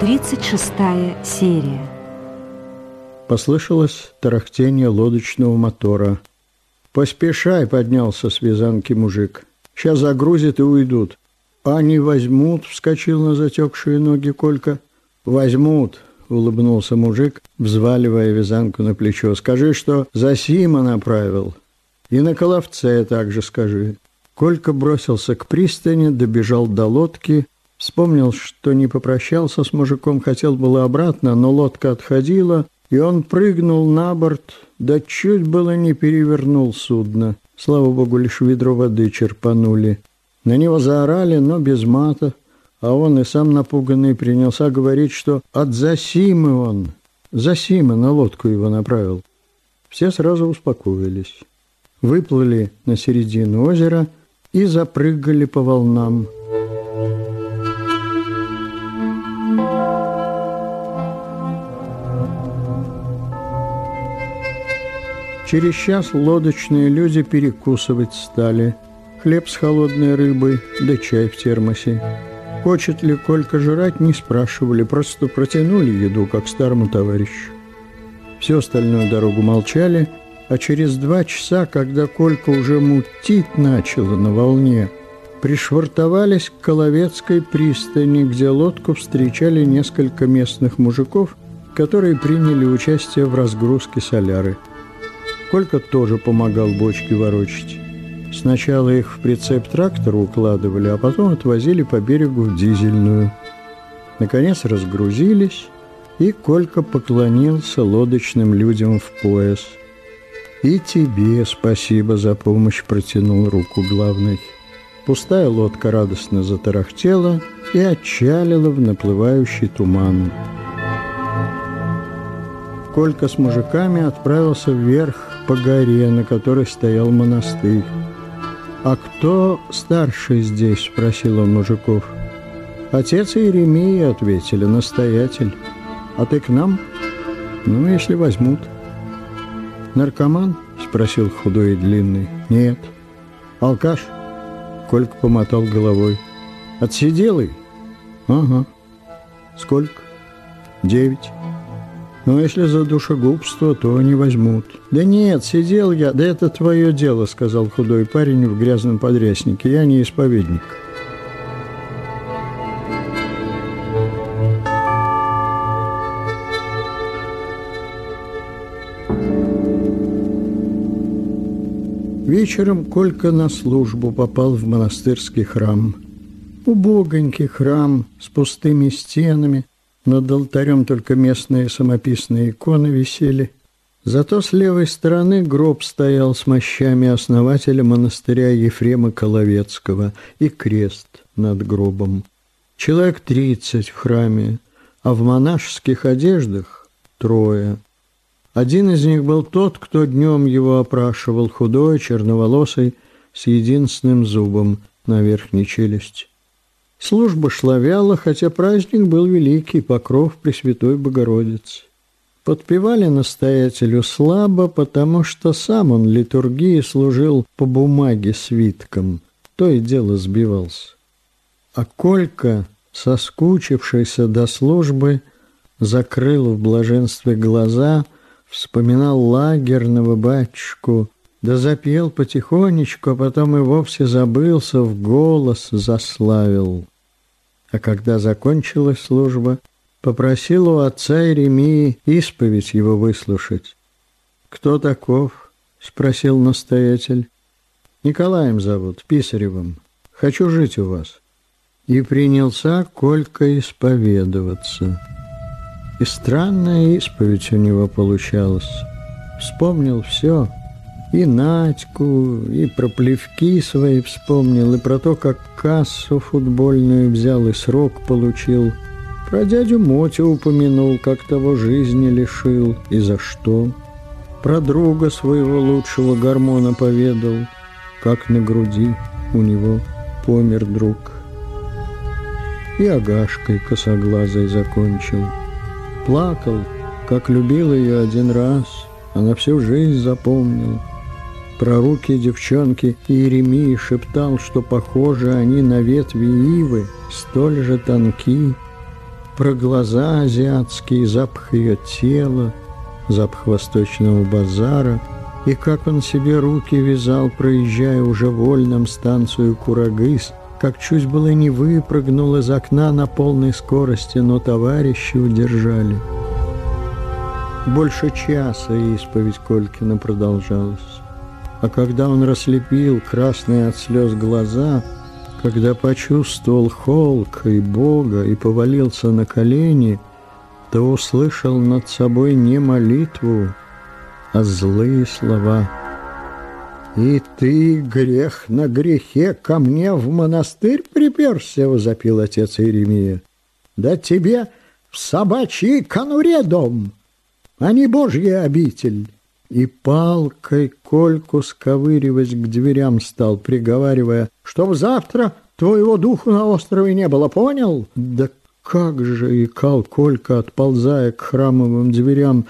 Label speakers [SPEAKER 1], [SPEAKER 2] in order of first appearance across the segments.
[SPEAKER 1] 36 серия.
[SPEAKER 2] Послышалось тарахтение лодочного мотора. «Поспешай!» — поднялся с вязанки мужик. «Сейчас загрузят и уйдут». «А не возьмут?» — вскочил на затекшие ноги Колька. «Возьмут!» — улыбнулся мужик, взваливая вязанку на плечо. «Скажи, что за Сима направил. И на Коловце также скажи». Колька бросился к пристани, добежал до лодки, вспомнил, что не попрощался с мужиком, хотел было обратно, но лодка отходила, и он прыгнул на борт, да чуть было не перевернул судно. Слава богу, лишь ведро воды черпанули. На него заорали, но без мата, а он и сам напуганный принялся говорить, что от Засимы он, Засимы на лодку его направил. Все сразу успокоились. Выплыли на середину озера и запрыгали по волнам. Через час лодочные люди перекусывать стали. Хлеб с холодной рыбой, да чай в термосе. Хочет ли Колька жрать, не спрашивали, просто протянули еду, как старому товарищу. Всю остальную дорогу молчали, а через два часа, когда Колька уже мутить начала на волне, пришвартовались к Коловецкой пристани, где лодку встречали несколько местных мужиков, которые приняли участие в разгрузке соляры. Колька тоже помогал бочки ворочать. Сначала их в прицеп трактора укладывали, а потом отвозили по берегу в дизельную. Наконец разгрузились, и Колька поклонился лодочным людям в пояс. «И тебе спасибо за помощь», — протянул руку главный. Пустая лодка радостно затарахтела и отчалила в наплывающий туман. Колька с мужиками отправился вверх по горе, на которой стоял монастырь. «А кто старший здесь?» – спросил он мужиков. «Отец Иеремия», – ответили, – «настоятель. А ты к нам?» «Ну, если возьмут». «Наркоман?» – спросил худой и длинный. «Нет». «Алкаш?» – Колька помотал головой. «Отсиделый?» «Ага». «Сколько?» «Девять». Но если за душегубство, то не возьмут. Да нет, сидел я, да это твое дело, сказал худой парень в грязном подряснике. Я не исповедник. Вечером Колька на службу попал в монастырский храм. Убогонький храм с пустыми стенами – над алтарем только местные самописные иконы висели. Зато с левой стороны гроб стоял с мощами основателя монастыря Ефрема Коловецкого и крест над гробом. Человек тридцать в храме, а в монашеских одеждах трое. Один из них был тот, кто днем его опрашивал, худой, черноволосый, с единственным зубом на верхней челюсти. Служба шла вяло, хотя праздник был великий, покров Пресвятой Богородицы. Подпевали настоятелю слабо, потому что сам он литургии служил по бумаге свитком, то и дело сбивался. А Колька, соскучившийся до службы, закрыл в блаженстве глаза, вспоминал лагерного батюшку, да запел потихонечку, а потом и вовсе забылся, в голос заславил. А когда закончилась служба, попросил у отца Иеремии исповедь его выслушать. «Кто таков?» — спросил настоятель. «Николаем зовут, Писаревым. Хочу жить у вас». И принялся Колька исповедоваться. И странная исповедь у него получалась. Вспомнил все — и Надьку, и про плевки свои вспомнил, и про то, как кассу футбольную взял и срок получил. Про дядю Мотю упомянул, как того жизни лишил и за что. Про друга своего лучшего гормона поведал, как на груди у него помер друг. И Агашкой косоглазой закончил. Плакал, как любил ее один раз, а на всю жизнь запомнил — про руки девчонки Иеремии шептал, что похожи они на ветви ивы, столь же тонки. про глаза азиатские, запах ее тела, запах восточного базара, и как он себе руки вязал, проезжая уже вольном станцию Курагыс, как чуть было не выпрыгнул из окна на полной скорости, но товарищи удержали. Больше часа исповедь Колькина продолжалась. А когда он раслепил красные от слез глаза, когда почувствовал холк и Бога и повалился на колени, то услышал над собой не молитву, а злые слова. «И ты, грех на грехе, ко мне в монастырь приперся?» — возопил отец Иеремия. «Да тебе в собачьей конуре дом, а не божья обитель!» И палкой Кольку сковыривать к дверям стал, приговаривая, «Чтоб завтра твоего духу на острове не было, понял?» «Да как же!» — икал Колька, отползая к храмовым дверям.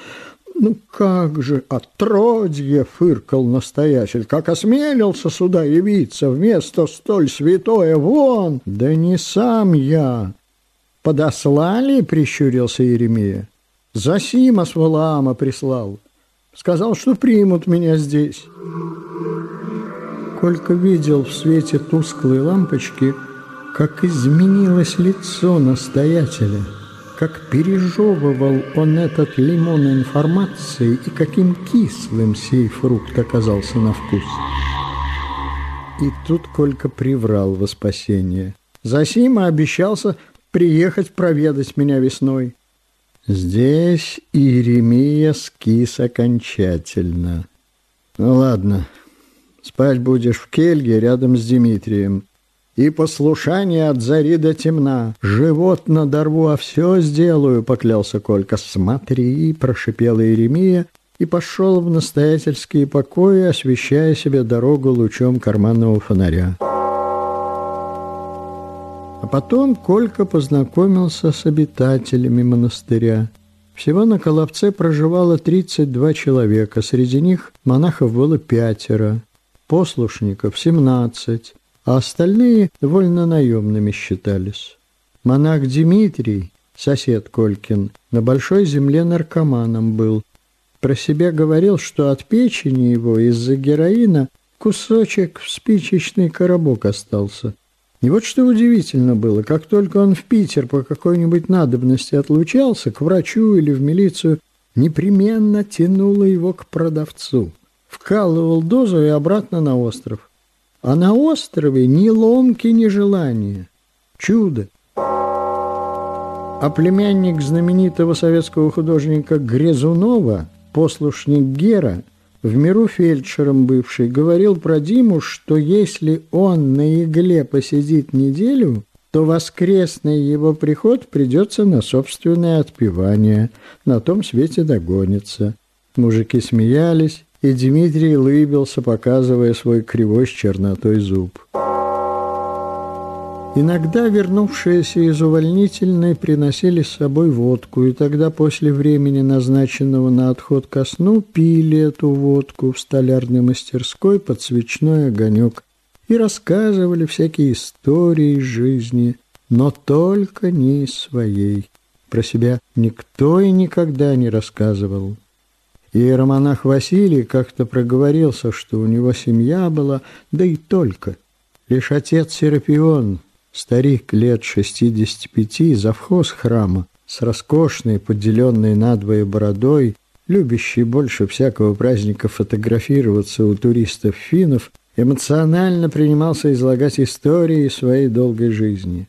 [SPEAKER 2] «Ну как же, отродье!» — фыркал настоятель. «Как осмелился сюда явиться вместо столь святое вон!» «Да не сам я!» «Подослали?» — прищурился Еремия. «Засима с Валаама прислал. Сказал, что примут меня здесь». Колька видел в свете тусклой лампочки, как изменилось лицо настоятеля — как пережевывал он этот лимон информации и каким кислым сей фрукт оказался на вкус. И тут Колька приврал во спасение. Засима обещался приехать проведать меня весной. Здесь Иеремия скис окончательно. Ну ладно, спать будешь в кельге рядом с Дмитрием и послушание от зари до темна. Живот надорву, а все сделаю, поклялся Колька. Смотри, прошипела Иеремия и пошел в настоятельские покои, освещая себе дорогу лучом карманного фонаря. А потом Колька познакомился с обитателями монастыря. Всего на Коловце проживало 32 человека, среди них монахов было пятеро, послушников – 17, а остальные вольно-наемными считались. Монах Дмитрий, сосед Колькин, на большой земле наркоманом был. Про себя говорил, что от печени его из-за героина кусочек в спичечный коробок остался. И вот что удивительно было, как только он в Питер по какой-нибудь надобности отлучался, к врачу или в милицию, непременно тянуло его к продавцу. Вкалывал дозу и обратно на остров. А на острове ни ломки, ни желания. Чудо. А племянник знаменитого советского художника Грезунова, послушник Гера, в миру фельдшером бывший, говорил про Диму, что если он на игле посидит неделю, то воскресный его приход придется на собственное отпевание, на том свете догонится. Мужики смеялись, и Дмитрий улыбился, показывая свой кривой с чернотой зуб. Иногда вернувшиеся из увольнительной приносили с собой водку, и тогда после времени, назначенного на отход ко сну, пили эту водку в столярной мастерской под свечной огонек и рассказывали всякие истории из жизни, но только не из своей. Про себя никто и никогда не рассказывал. Иеромонах Василий как-то проговорился, что у него семья была, да и только. Лишь отец Серапион, старик лет 65, завхоз храма, с роскошной, поделенной надвое бородой, любящий больше всякого праздника фотографироваться у туристов-финнов, эмоционально принимался излагать истории своей долгой жизни.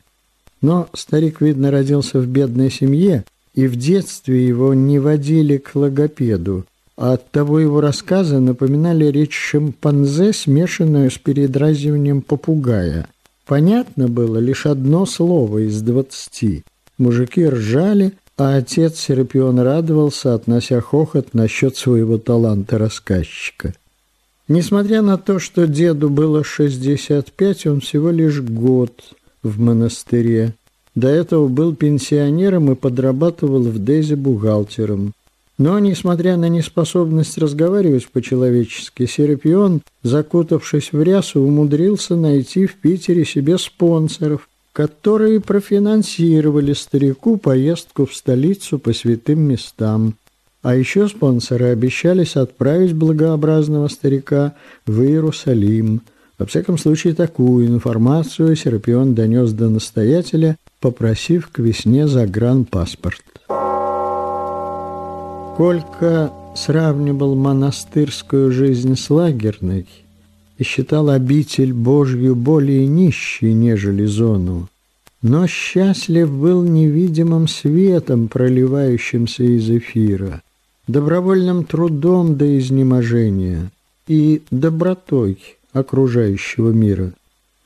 [SPEAKER 2] Но старик, видно, родился в бедной семье, и в детстве его не водили к логопеду, а оттого его рассказы напоминали речь шимпанзе, смешанную с передразниванием попугая. Понятно было лишь одно слово из двадцати. Мужики ржали, а отец Серапион радовался, относя хохот насчет своего таланта рассказчика. Несмотря на то, что деду было 65, он всего лишь год в монастыре. До этого был пенсионером и подрабатывал в Дезе бухгалтером. Но, несмотря на неспособность разговаривать по-человечески, Серапион, закутавшись в рясу, умудрился найти в Питере себе спонсоров которые профинансировали старику поездку в столицу по святым местам. А еще спонсоры обещались отправить благообразного старика в Иерусалим. Во всяком случае, такую информацию Серапион донес до настоятеля, попросив к весне загранпаспорт. Колька сравнивал монастырскую жизнь с лагерной и считал обитель Божью более нищей, нежели зону. Но счастлив был невидимым светом, проливающимся из эфира, добровольным трудом до изнеможения и добротой окружающего мира.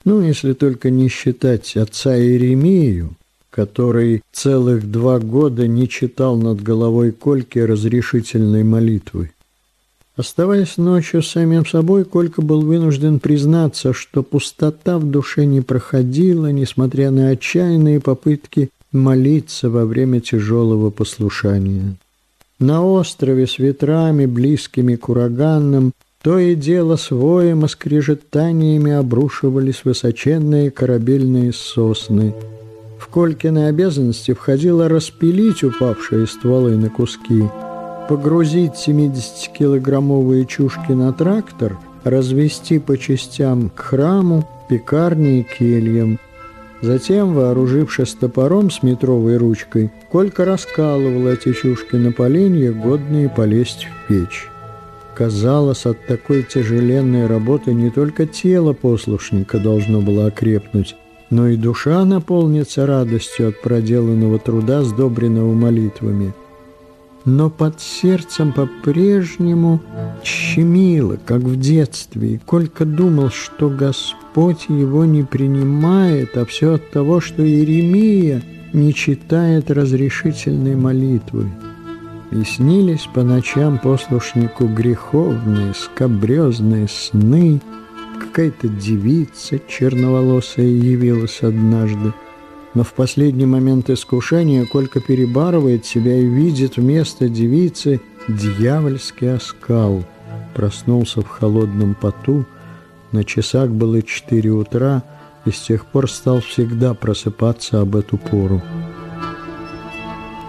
[SPEAKER 2] Ну, если только не считать отца Иеремию, который целых два года не читал над головой Кольки разрешительной молитвы. Оставаясь ночью самим собой, Колька был вынужден признаться, что пустота в душе не проходила, несмотря на отчаянные попытки молиться во время тяжелого послушания. На острове с ветрами, близкими к ураганным, то и дело с воем и скрежетаниями обрушивались высоченные корабельные сосны – в Колькины обязанности входило распилить упавшие стволы на куски, погрузить 70-килограммовые чушки на трактор, развести по частям к храму, пекарне и кельям. Затем, вооружившись топором с метровой ручкой, Колька раскалывал эти чушки на поленья, годные полезть в печь. Казалось, от такой тяжеленной работы не только тело послушника должно было окрепнуть, но и душа наполнится радостью от проделанного труда, сдобренного молитвами. Но под сердцем по-прежнему щемило, как в детстве, и Колька думал, что Господь его не принимает, а все от того, что Иеремия не читает разрешительной молитвы. И снились по ночам послушнику греховные, скобрезные сны – Какая-то девица черноволосая явилась однажды. Но в последний момент искушения Колька перебарывает себя и видит вместо девицы дьявольский оскал. Проснулся в холодном поту, на часах было четыре утра, и с тех пор стал всегда просыпаться об эту пору.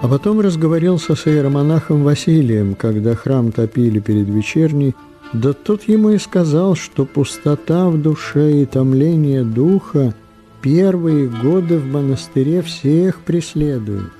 [SPEAKER 2] А потом разговорился с иеромонахом Василием, когда храм топили перед вечерней, да тут ему и сказал, что пустота в душе и томление духа первые годы в монастыре всех преследуют.